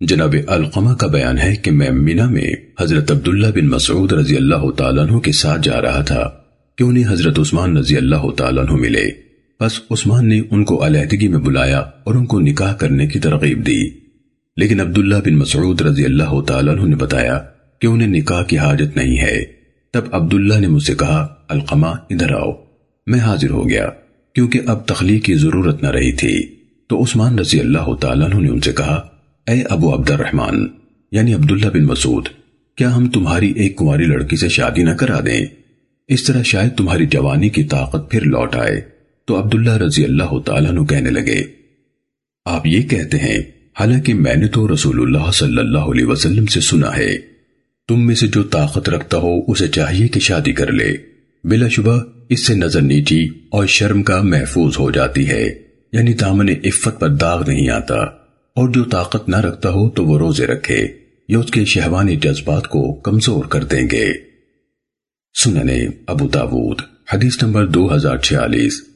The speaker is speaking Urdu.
جناب القمہ کا بیان ہے کہ میں مینا میں حضرت عبداللہ بن مسعود رضی اللہ تعالیٰ عنہ کے ساتھ جا رہا تھا کہ انہیں حضرت عثمان رضی اللہ تعالیٰ عنہ ملے۔ بس عثمان نے ان کو علیحدگی میں بلایا اور ان کو نکاح کرنے کی ترغیب دی۔ لیکن عبداللہ بن مسعود رضی اللہ تعالیٰ عنہ نے بتایا کہ انہیں نکاح کی حاجت نہیں ہے۔ تب عبداللہ نے مجھ سے کہا، القمہ، ادھر آؤ۔ میں حاضر ہو گیا، کیونکہ اب تخلیق کی ضرورت نہ رہی تھی۔ تو عثمان رضی اللہ تعالیٰ عنہ نے ان سے کہا اے ابو عبد الرحمن یعنی عبداللہ بن مسعود، کیا ہم تمہاری ایک کماری لڑکی سے شادی نہ کرا دیں؟ اس طرح شاید تمہاری جوانی کی طاقت پھر لوٹ آئے۔ تو عبداللہ رضی اللہ تعالیٰ عنہ کہنے لگے، آپ یہ کہتے ہیں، حالانکہ میں نے تو رسول اللہ صلی اللہ علیہ وسلم سے سنا ہے۔ تم میں سے جو طاقت رکھتا ہو، اسے چاہیے کہ شادی کر لے۔ بلا شبہ، اس سے نظر نیچی اور شرم کا محفوظ ہو جاتی ہے یعنی دامن عفت پر داغ نہیں آتا۔ اور جو طاقت نہ رکھتا ہو تو وہ روزے رکھے، یا اس کے شہوانی جذبات کو کمزور کر دیں گے۔ سننے، ابو تابوت حدیث نمبر دو ہزار چھیالیس۔